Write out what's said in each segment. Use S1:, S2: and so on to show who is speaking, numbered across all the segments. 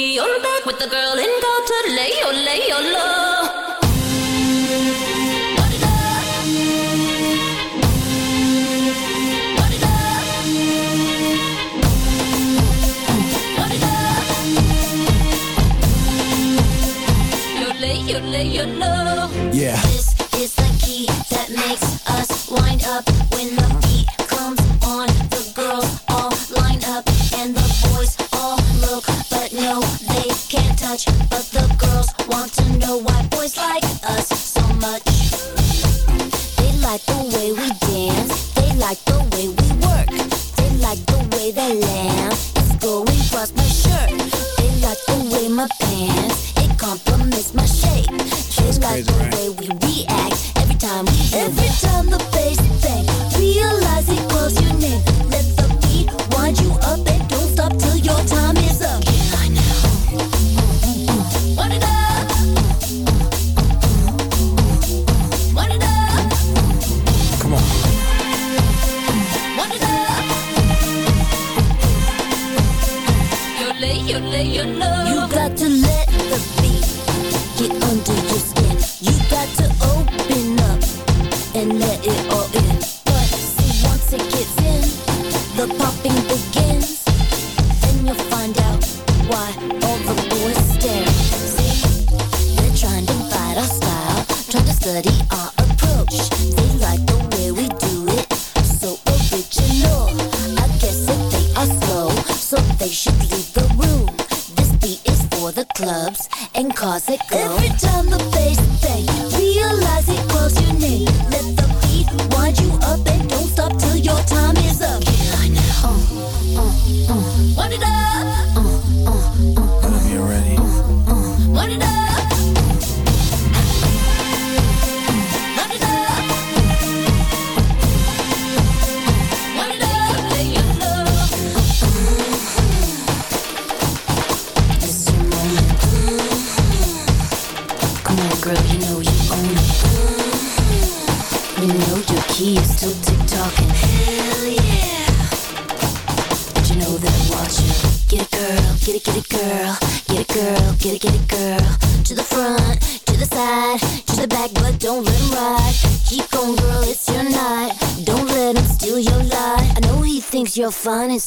S1: You're back with the girl in gold today. Ole, ole.
S2: Yeah.
S3: This is the key that makes us wind up when the much, but the girls want to know why boys like us so much. They like the way we dance, they like the way we work, they like the way they lamb is going across my shirt. They like the way my pants, it complements my shape. They like the way pop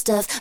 S3: stuff.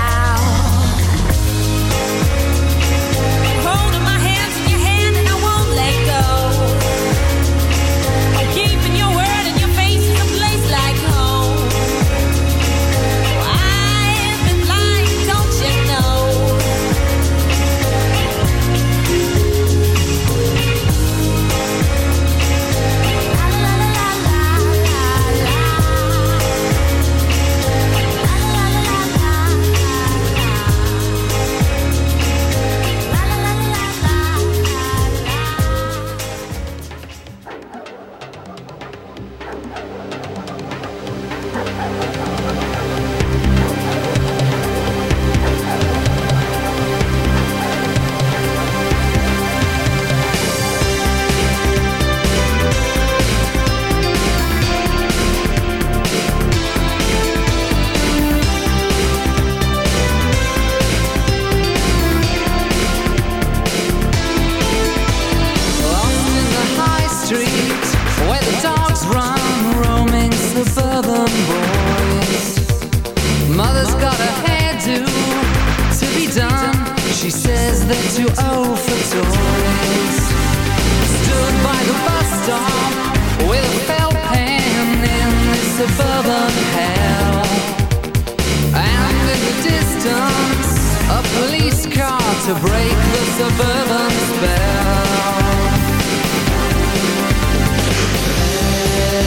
S4: to break the suburban spell.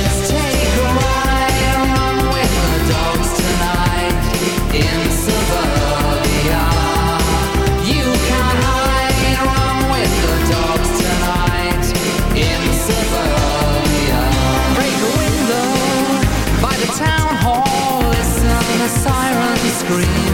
S4: Let's take a ride run with the dogs tonight in suburbia. You can hide run with the dogs tonight in suburbia. Break a window by the town hall, listen
S5: sirens scream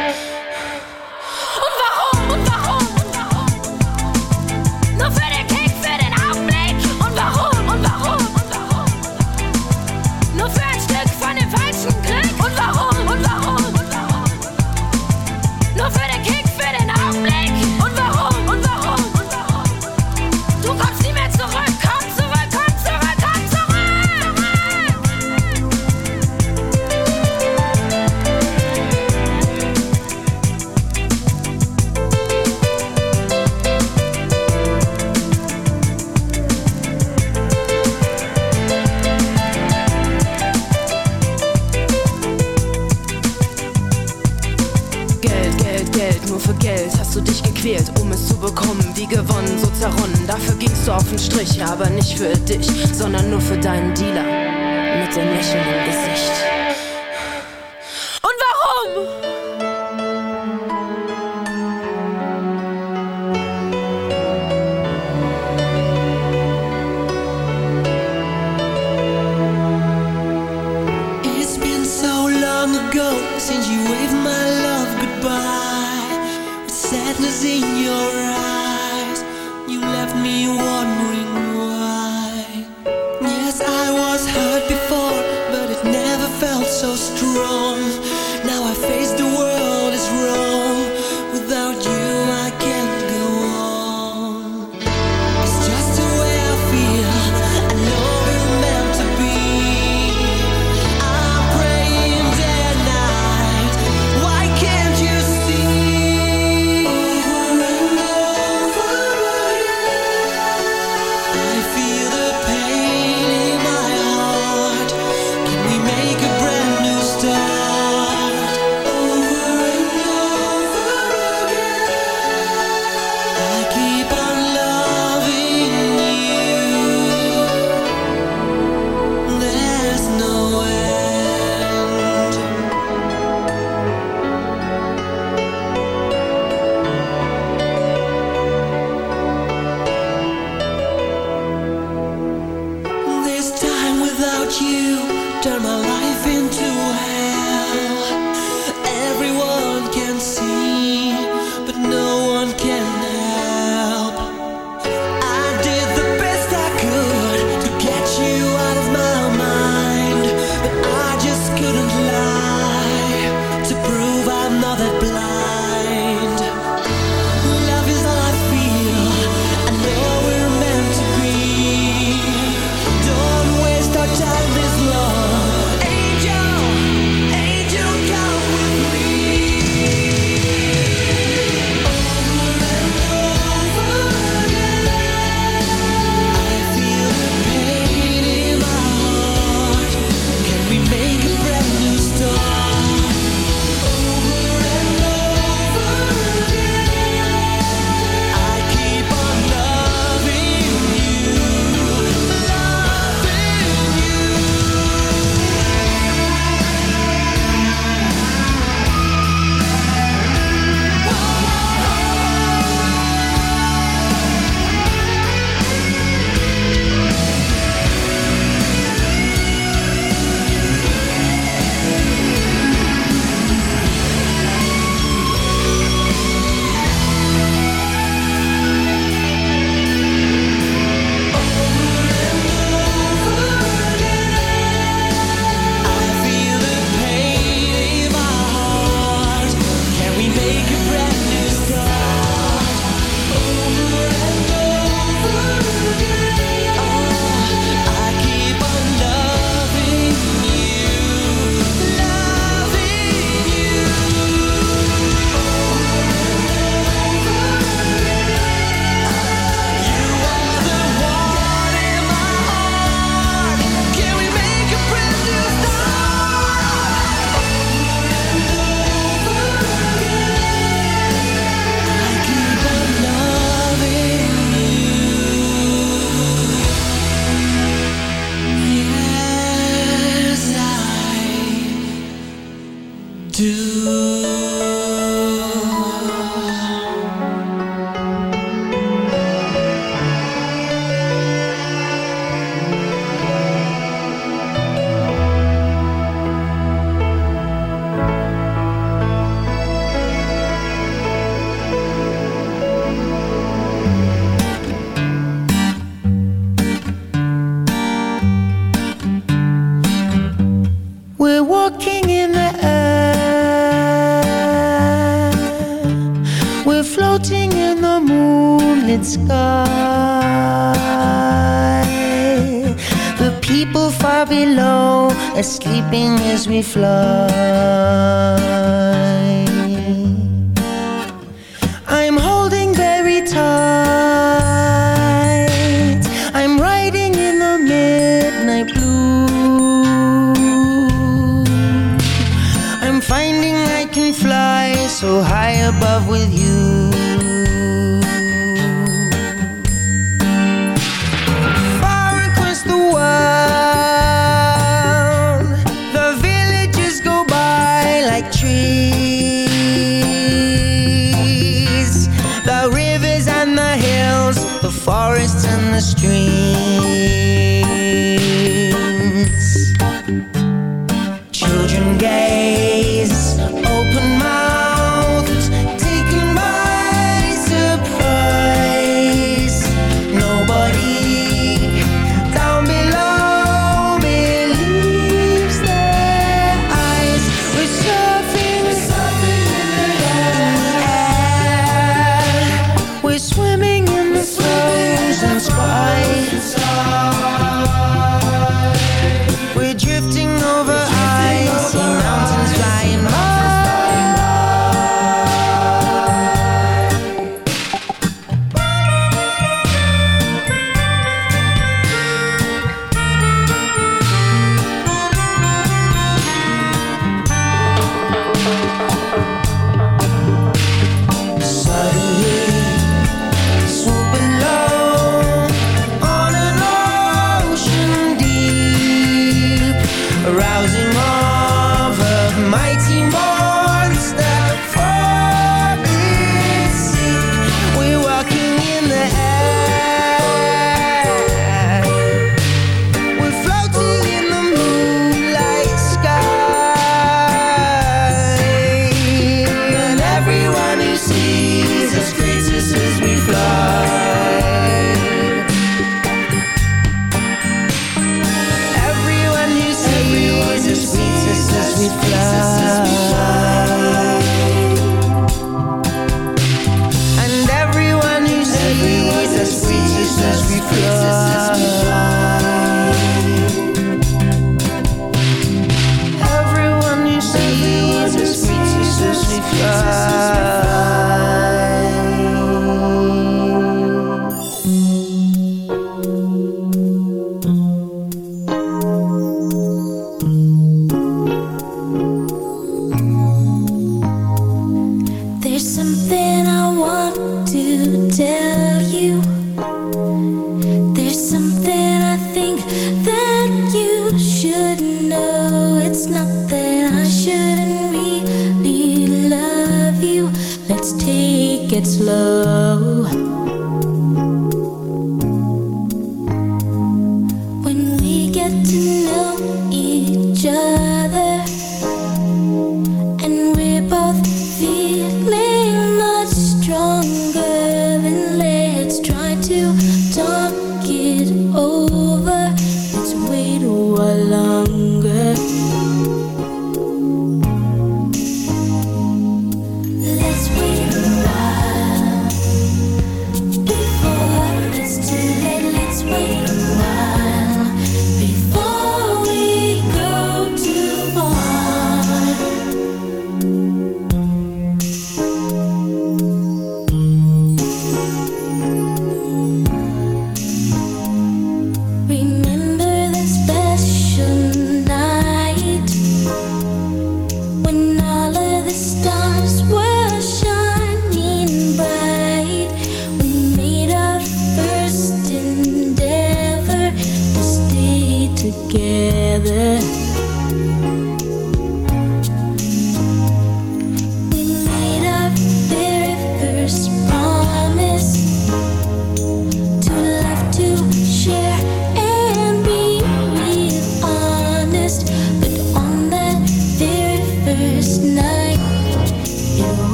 S6: Sleeping as we fly.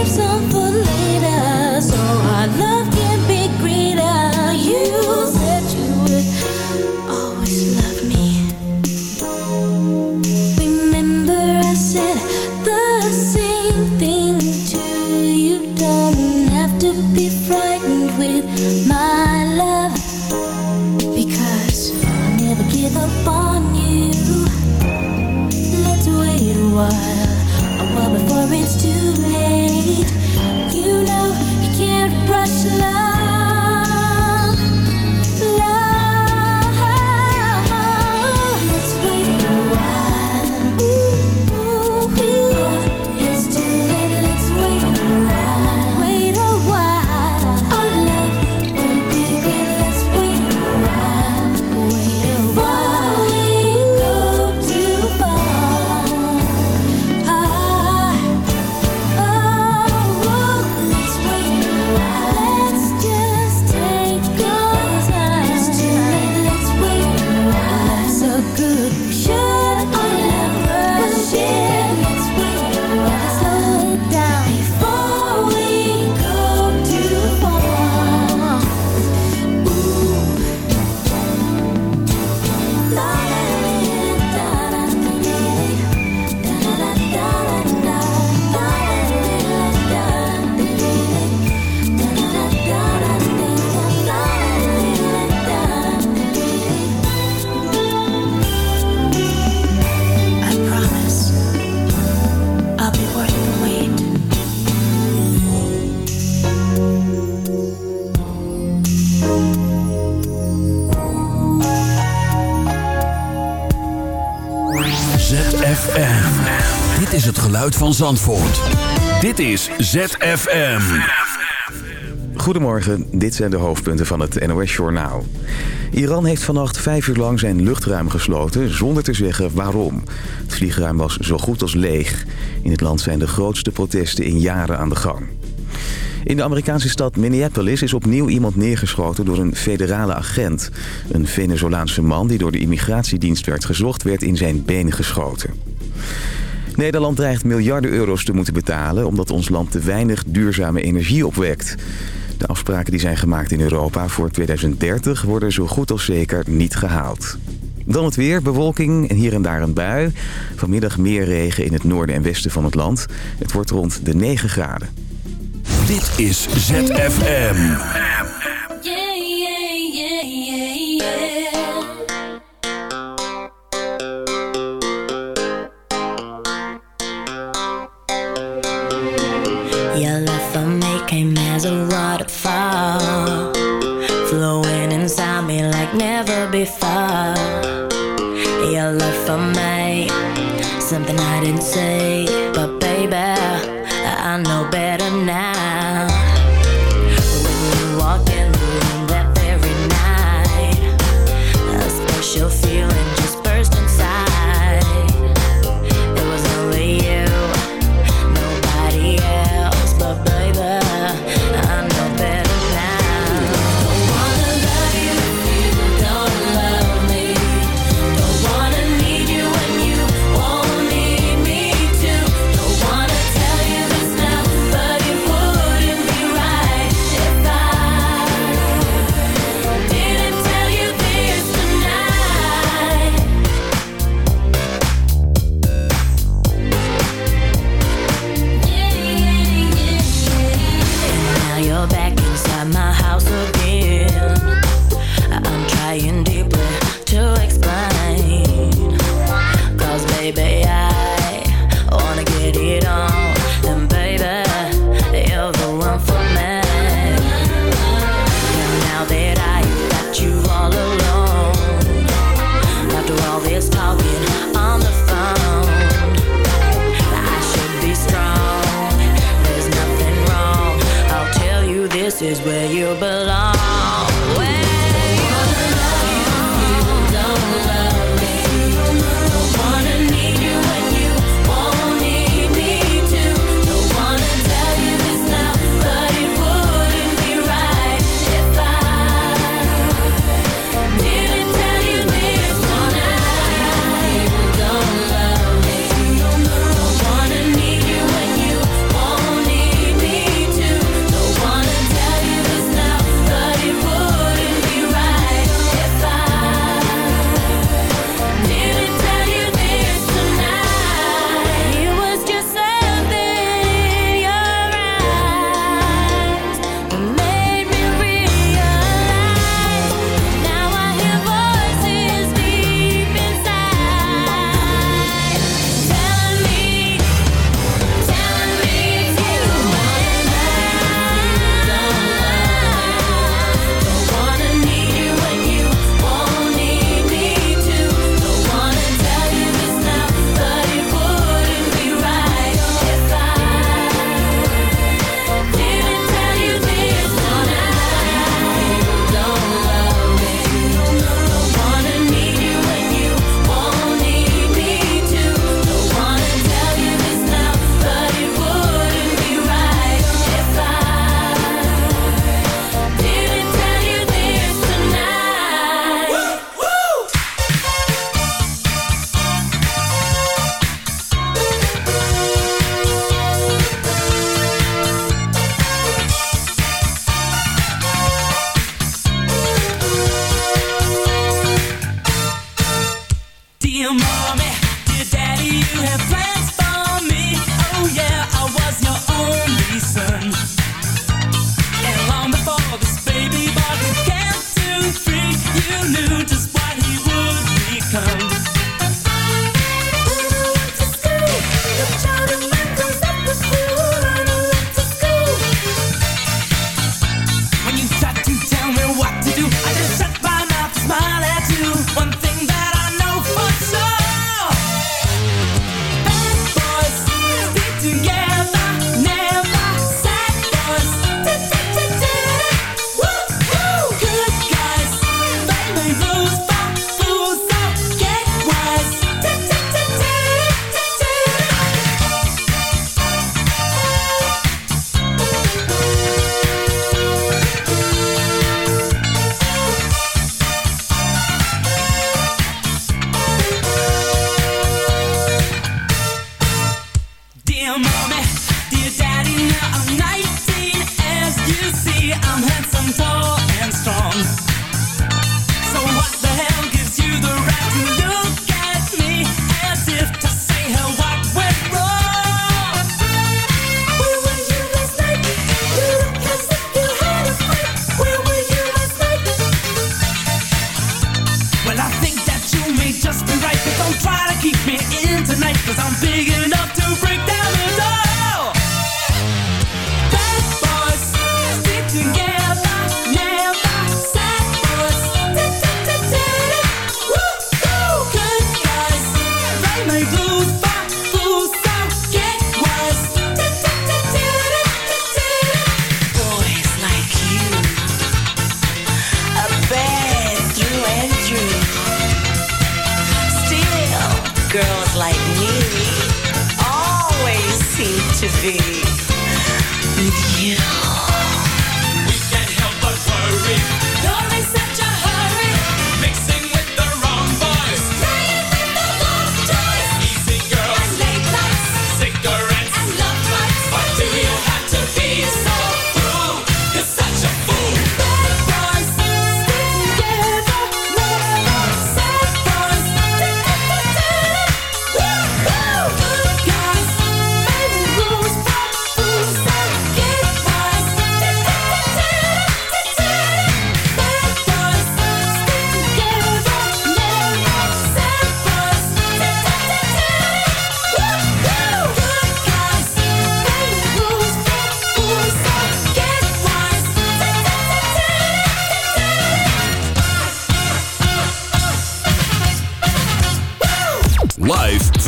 S7: leaves Dit is het geluid van Zandvoort. Dit is ZFM.
S8: Goedemorgen, dit zijn de hoofdpunten van het NOS-journaal. Iran heeft vannacht vijf uur lang zijn luchtruim gesloten zonder te zeggen waarom. Het vliegruim was zo goed als leeg. In het land zijn de grootste protesten in jaren aan de gang. In de Amerikaanse stad Minneapolis is opnieuw iemand neergeschoten door een federale agent. Een Venezolaanse man die door de immigratiedienst werd gezocht werd in zijn been geschoten. Nederland dreigt miljarden euro's te moeten betalen... omdat ons land te weinig duurzame energie opwekt. De afspraken die zijn gemaakt in Europa voor 2030 worden zo goed als zeker niet gehaald. Dan het weer, bewolking en hier en daar een bui. Vanmiddag meer regen in het noorden en westen van het land. Het wordt rond de 9 graden.
S7: Dit is ZFM.
S3: came as a waterfall, flowing inside me like never before. Your love for me, something I didn't say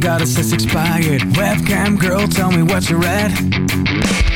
S9: got a since expired. Webcam girl, tell me what you
S4: read.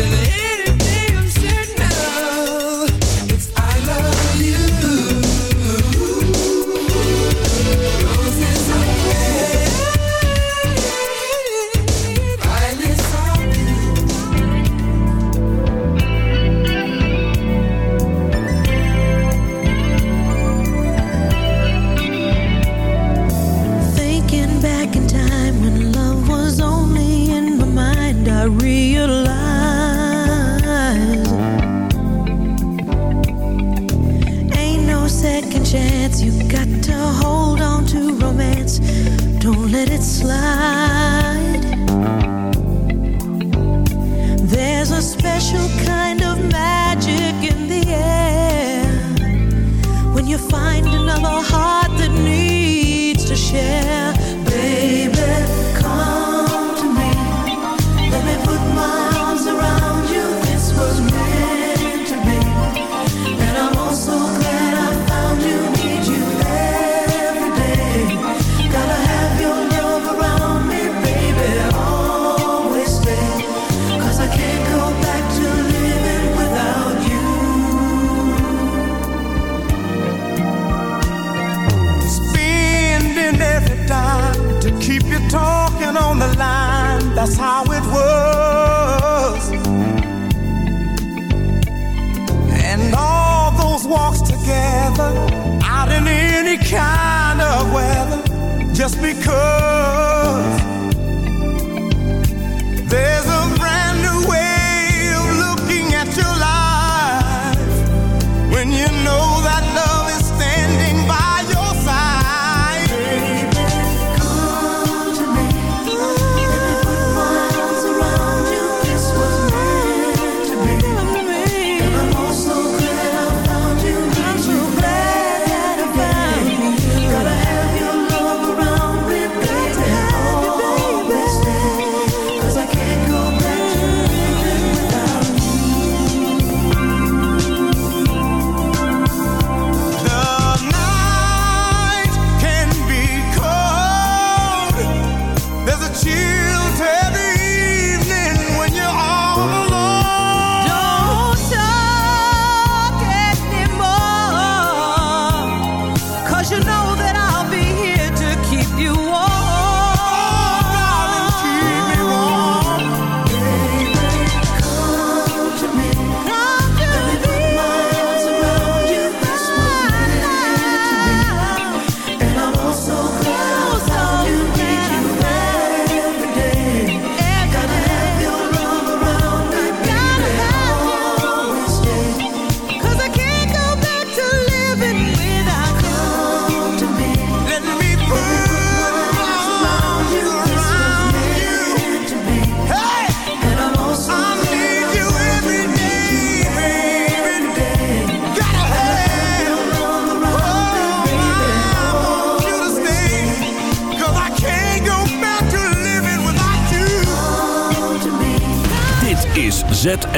S4: There's